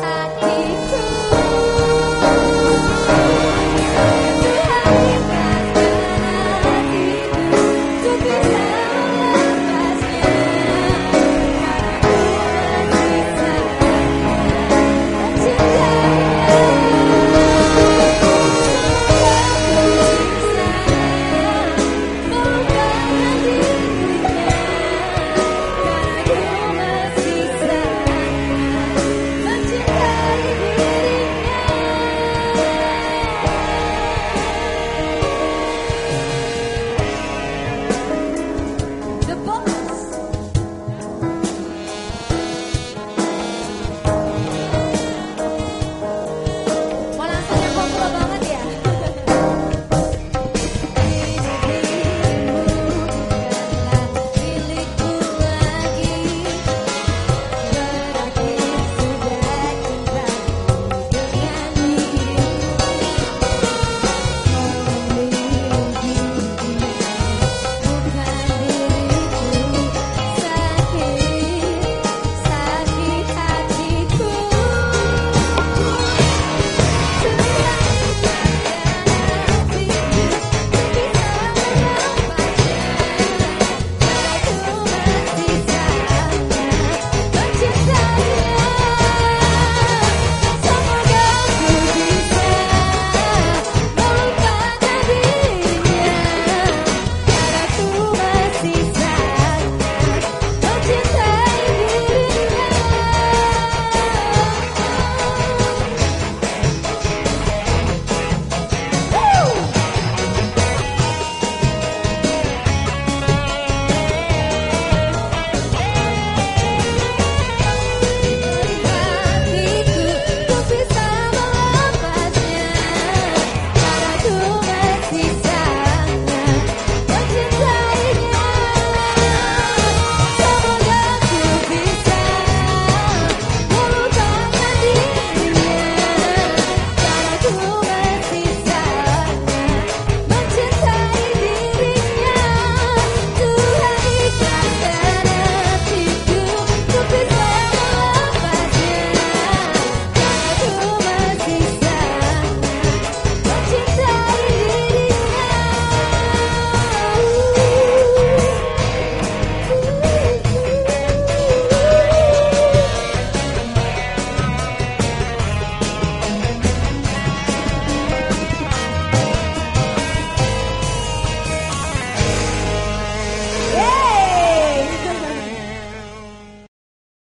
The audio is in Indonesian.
Thank you.